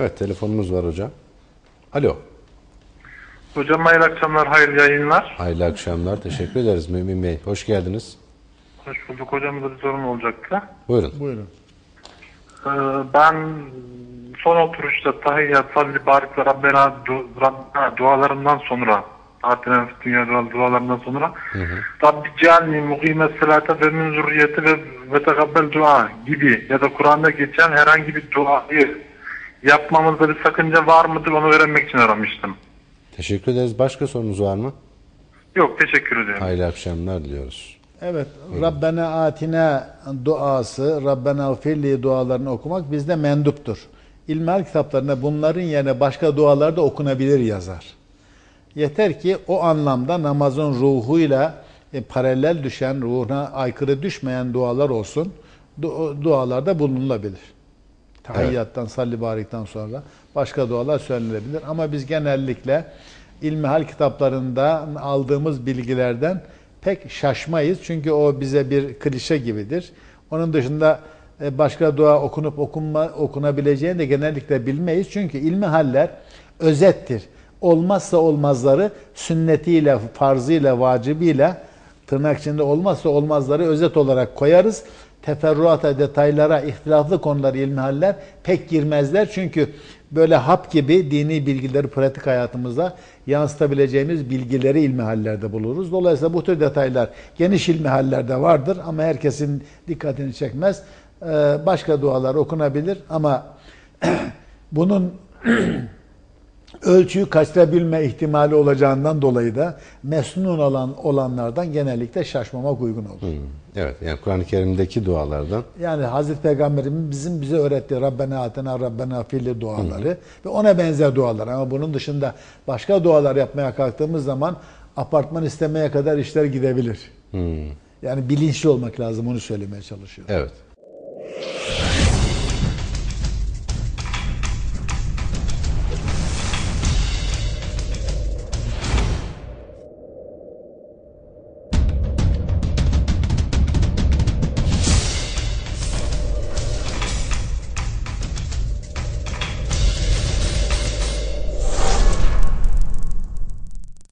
Evet telefonumuz var hocam. Alo. Hocam hayırlı akşamlar, hayırlı yayınlar. Hayırlı akşamlar. Teşekkür ederiz Mümin Bey. Hoş geldiniz. Hoş bulduk. Hocamıza bir sorum olacaktı. Buyurun. Buyurun. Ee, ben son oturuşta tahiyyat, salli, barik ve Rabbena, du, Rabbena dualarından sonra Atina fid dünya dua- dualarından sonra Rabbi cealni mukime salate ve min zürriyeti ve, ve tegabbel dua gibi ya da Kur'an'da geçen herhangi bir duayı yapmamızda bir sakınca var mıdır onu öğrenmek için aramıştım. Teşekkür ederiz. Başka sorunuz var mı? Yok teşekkür ediyorum. Hayırlı akşamlar diliyoruz. Evet, Rabbena atina duası, Rabbena firli dualarını okumak bizde menduptur. İlmihal kitaplarında bunların yerine başka dualar da okunabilir yazar. Yeter ki o anlamda namazın ruhuyla e, paralel düşen, ruhuna aykırı düşmeyen dualar olsun. Du- dualarda bulunulabilir. Tahiyyattan, salli barikten sonra başka dualar söylenebilir. Ama biz genellikle ilmihal kitaplarından aldığımız bilgilerden pek şaşmayız. Çünkü o bize bir klişe gibidir. Onun dışında e, başka dua okunup okunma, okunabileceğini de genellikle bilmeyiz. Çünkü ilmihaller özettir. Olmazsa olmazları sünnetiyle, farzıyla, vacibiyle tırnak içinde olmazsa olmazları özet olarak koyarız. Teferruata, detaylara, ihtilaflı konular, ilmihaller pek girmezler. Çünkü böyle hap gibi dini bilgileri pratik hayatımıza yansıtabileceğimiz bilgileri ilmihallerde buluruz. Dolayısıyla bu tür detaylar geniş ilmihallerde vardır ama herkesin dikkatini çekmez. Ee, Başka dualar okunabilir ama bunun ölçüyü kaçırabilme ihtimali olacağından dolayı da mesnun olan olanlardan genellikle şaşmamak uygun olur. Hmm, Evet yani Kur'an-ı Kerim'deki dualardan Yani Hazreti Peygamberimiz bizim bize öğrettiği Rabbena atena Rabbena filli duaları ve ona benzer dualar ama bunun dışında başka dualar yapmaya kalktığımız zaman apartman istemeye kadar işler gidebilir. Hmm, Yani bilinçli olmak lazım onu söylemeye çalışıyorum. evet